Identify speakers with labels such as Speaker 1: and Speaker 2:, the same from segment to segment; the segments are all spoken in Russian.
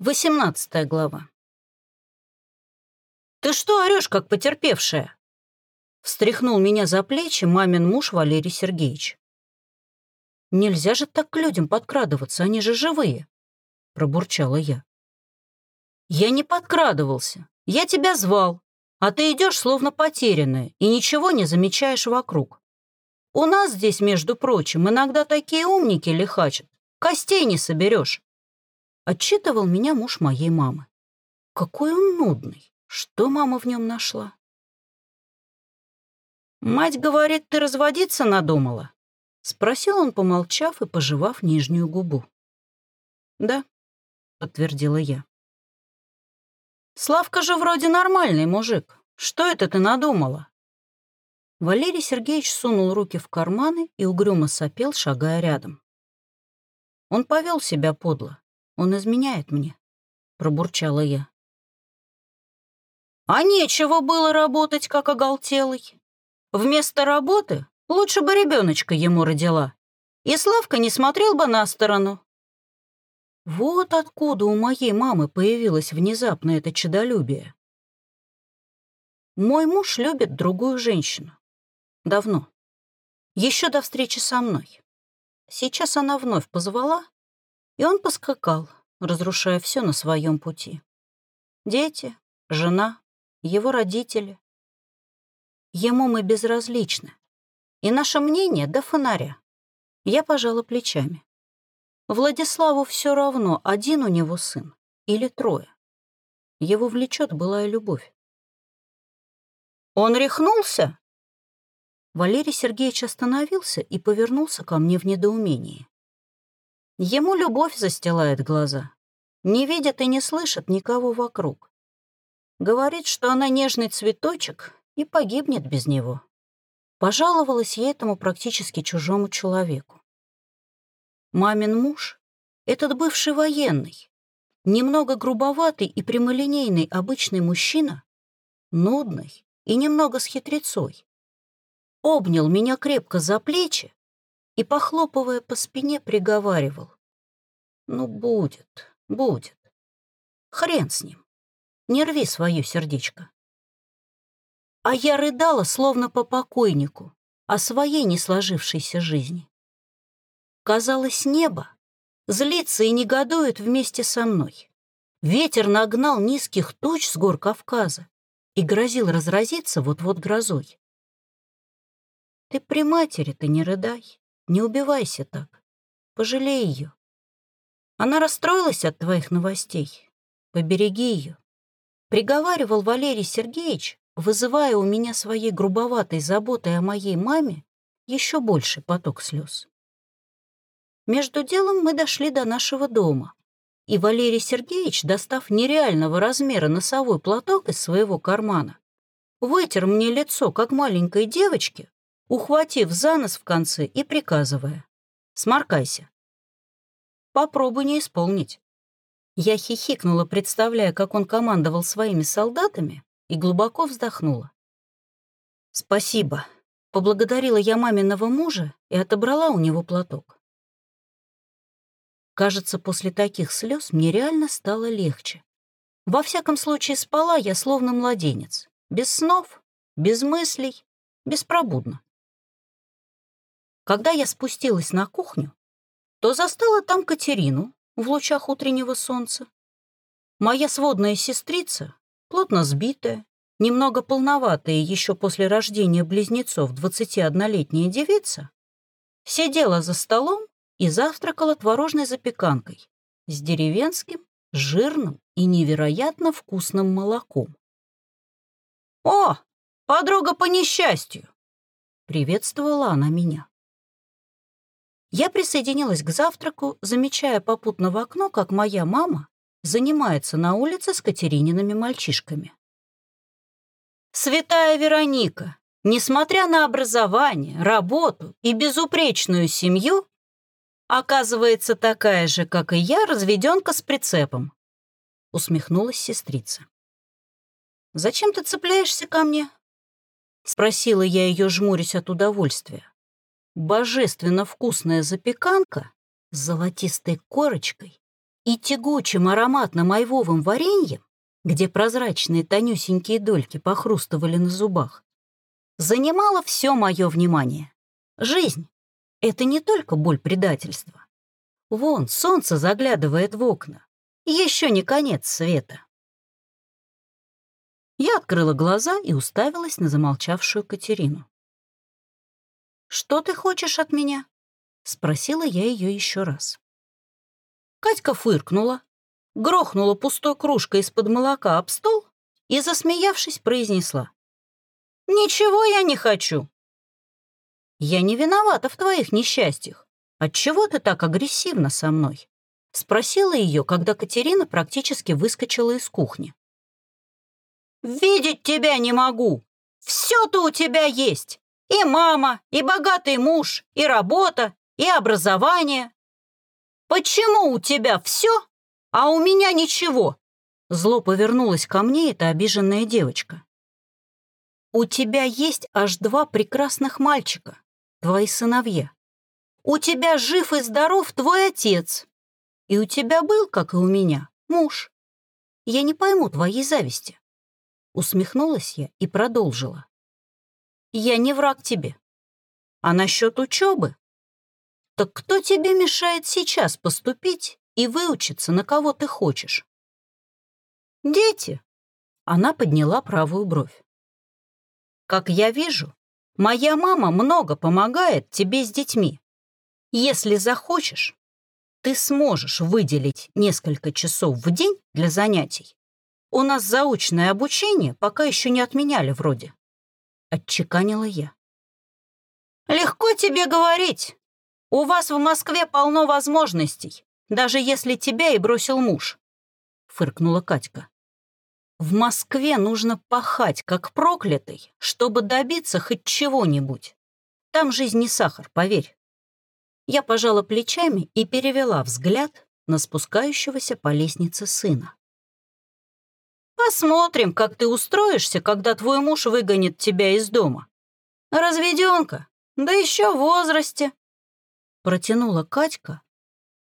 Speaker 1: Восемнадцатая глава. «Ты что орешь, как потерпевшая?» Встряхнул меня за плечи мамин муж Валерий Сергеевич. «Нельзя же так к людям подкрадываться, они же живые», — пробурчала я. «Я не подкрадывался, я тебя звал, а ты идешь словно потерянная и ничего не замечаешь вокруг. У нас здесь, между прочим, иногда такие умники лихачат, костей не соберешь. Отчитывал меня муж моей мамы. Какой он нудный. Что мама в нем нашла? «Мать говорит, ты разводиться надумала?» — спросил он, помолчав и пожевав нижнюю губу. «Да», — подтвердила я. «Славка же вроде нормальный мужик. Что это ты надумала?» Валерий Сергеевич сунул руки в карманы и угрюмо сопел, шагая рядом. Он повел себя подло. Он изменяет мне», — пробурчала я. «А нечего было работать, как оголтелый. Вместо работы лучше бы ребеночка ему родила, и Славка не смотрел бы на сторону». Вот откуда у моей мамы появилось внезапно это чудолюбие. Мой муж любит другую женщину. Давно. Еще до встречи со мной. Сейчас она вновь позвала, и он поскакал, разрушая все на своем пути. Дети, жена, его родители. Ему мы безразличны. И наше мнение до фонаря. Я пожала плечами. Владиславу все равно, один у него сын или трое. Его влечет былая любовь. «Он рехнулся?» Валерий Сергеевич остановился и повернулся ко мне в недоумении. Ему любовь застилает глаза. Не видит и не слышит никого вокруг. Говорит, что она нежный цветочек и погибнет без него. Пожаловалась я этому практически чужому человеку. Мамин муж — этот бывший военный, немного грубоватый и прямолинейный обычный мужчина, нудный и немного с хитрецой. Обнял меня крепко за плечи и, похлопывая по спине, приговаривал. «Ну, будет, будет. Хрен с ним. Не рви свое сердечко». А я рыдала, словно по покойнику, о своей не сложившейся жизни. Казалось, небо злится и негодует вместе со мной. Ветер нагнал низких туч с гор Кавказа и грозил разразиться вот-вот грозой. Ты при матери-то не рыдай. Не убивайся так. Пожалей ее. Она расстроилась от твоих новостей. Побереги ее. Приговаривал Валерий Сергеевич, вызывая у меня своей грубоватой заботой о моей маме еще больше поток слез. Между делом мы дошли до нашего дома, и Валерий Сергеевич, достав нереального размера носовой платок из своего кармана, вытер мне лицо, как маленькой девочке, ухватив за нос в конце и приказывая «Сморкайся». Попробуй не исполнить. Я хихикнула, представляя, как он командовал своими солдатами, и глубоко вздохнула. «Спасибо», — поблагодарила я маминого мужа и отобрала у него платок. Кажется, после таких слез мне реально стало легче. Во всяком случае, спала я словно младенец, без снов, без мыслей, беспробудно. Когда я спустилась на кухню, то застала там Катерину в лучах утреннего солнца. Моя сводная сестрица, плотно сбитая, немного полноватая еще после рождения близнецов 21-летняя девица, сидела за столом и завтракала творожной запеканкой с деревенским, жирным и невероятно вкусным молоком. «О, подруга по несчастью!» — приветствовала она меня. Я присоединилась к завтраку, замечая попутно в окно, как моя мама занимается на улице с Катериниными мальчишками. «Святая Вероника, несмотря на образование, работу и безупречную семью, оказывается такая же, как и я, разведенка с прицепом», — усмехнулась сестрица. «Зачем ты цепляешься ко мне?» — спросила я ее, жмурясь от удовольствия божественно вкусная запеканка с золотистой корочкой и тягучим ароматным айвовым вареньем, где прозрачные тонюсенькие дольки похрустывали на зубах, занимало все мое внимание. Жизнь — это не только боль предательства. Вон, солнце заглядывает в окна. Еще не конец света. Я открыла глаза и уставилась на замолчавшую Катерину. «Что ты хочешь от меня?» — спросила я ее еще раз. Катька фыркнула, грохнула пустой кружкой из-под молока об стол и, засмеявшись, произнесла. «Ничего я не хочу». «Я не виновата в твоих несчастьях. Отчего ты так агрессивна со мной?» — спросила ее, когда Катерина практически выскочила из кухни. «Видеть тебя не могу! Все-то у тебя есть! И мама, и богатый муж, и работа, и образование. Почему у тебя все, а у меня ничего?» Зло повернулась ко мне эта обиженная девочка. «У тебя есть аж два прекрасных мальчика, твои сыновья. У тебя жив и здоров твой отец. И у тебя был, как и у меня, муж. Я не пойму твоей зависти». Усмехнулась я и продолжила. «Я не враг тебе. А насчет учебы? Так кто тебе мешает сейчас поступить и выучиться, на кого ты хочешь?» «Дети!» Она подняла правую бровь. «Как я вижу, моя мама много помогает тебе с детьми. Если захочешь, ты сможешь выделить несколько часов в день для занятий. У нас заочное обучение пока еще не отменяли вроде. Отчеканила я. Легко тебе говорить. У вас в Москве полно возможностей, даже если тебя и бросил муж. Фыркнула Катька. В Москве нужно пахать, как проклятый, чтобы добиться хоть чего-нибудь. Там жизнь не сахар, поверь. Я пожала плечами и перевела взгляд на спускающегося по лестнице сына. Посмотрим, как ты устроишься, когда твой муж выгонит тебя из дома. Разведенка, да еще в возрасте. Протянула Катька,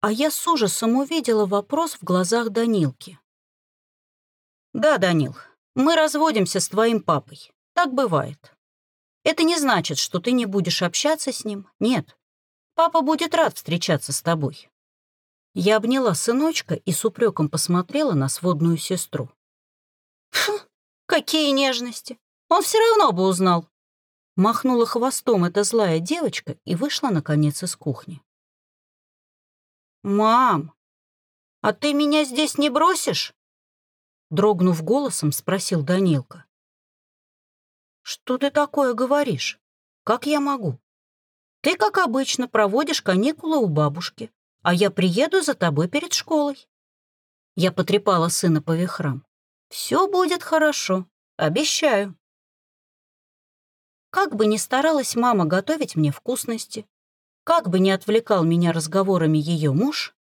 Speaker 1: а я с ужасом увидела вопрос в глазах Данилки. Да, Данил, мы разводимся с твоим папой. Так бывает. Это не значит, что ты не будешь общаться с ним. Нет. Папа будет рад встречаться с тобой. Я обняла сыночка и с упреком посмотрела на сводную сестру. Фу, какие нежности! Он все равно бы узнал. Махнула хвостом эта злая девочка и вышла, наконец, из кухни. «Мам, а ты меня здесь не бросишь?» Дрогнув голосом, спросил Данилка. «Что ты такое говоришь? Как я могу? Ты, как обычно, проводишь каникулы у бабушки, а я приеду за тобой перед школой». Я потрепала сына по вихрам. Все будет хорошо, обещаю. Как бы ни старалась мама готовить мне вкусности, как бы ни отвлекал меня разговорами ее муж,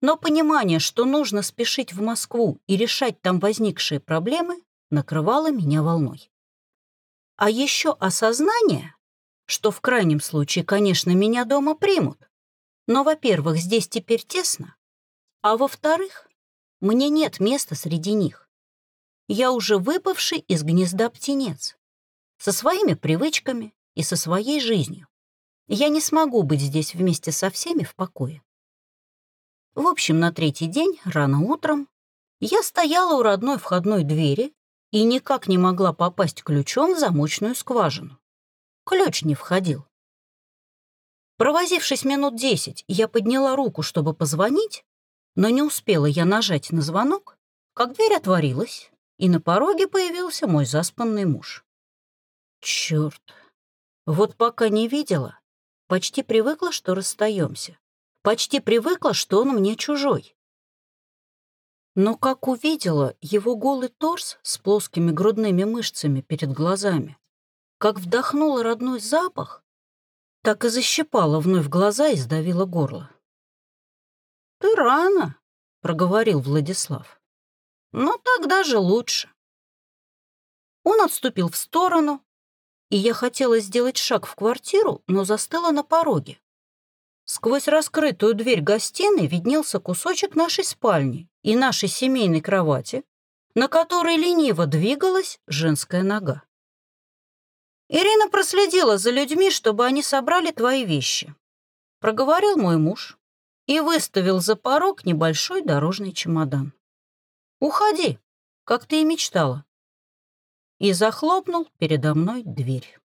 Speaker 1: но понимание, что нужно спешить в Москву и решать там возникшие проблемы, накрывало меня волной. А еще осознание, что в крайнем случае, конечно, меня дома примут, но, во-первых, здесь теперь тесно, а во-вторых, мне нет места среди них я уже выпавший из гнезда птенец, со своими привычками и со своей жизнью. Я не смогу быть здесь вместе со всеми в покое. В общем, на третий день, рано утром, я стояла у родной входной двери и никак не могла попасть ключом в замочную скважину. Ключ не входил. Провозившись минут десять, я подняла руку, чтобы позвонить, но не успела я нажать на звонок, как дверь отворилась, и на пороге появился мой заспанный муж. Черт, вот пока не видела, почти привыкла, что расстаемся. Почти привыкла, что он мне чужой. Но как увидела его голый торс с плоскими грудными мышцами перед глазами, как вдохнула родной запах, так и защипала вновь глаза и сдавила горло. «Ты рано», — проговорил Владислав. Но так даже лучше. Он отступил в сторону, и я хотела сделать шаг в квартиру, но застыла на пороге. Сквозь раскрытую дверь гостиной виднелся кусочек нашей спальни и нашей семейной кровати, на которой лениво двигалась женская нога. «Ирина проследила за людьми, чтобы они собрали твои вещи», — проговорил мой муж и выставил за порог небольшой дорожный чемодан. «Уходи, как ты и мечтала». И захлопнул передо мной дверь.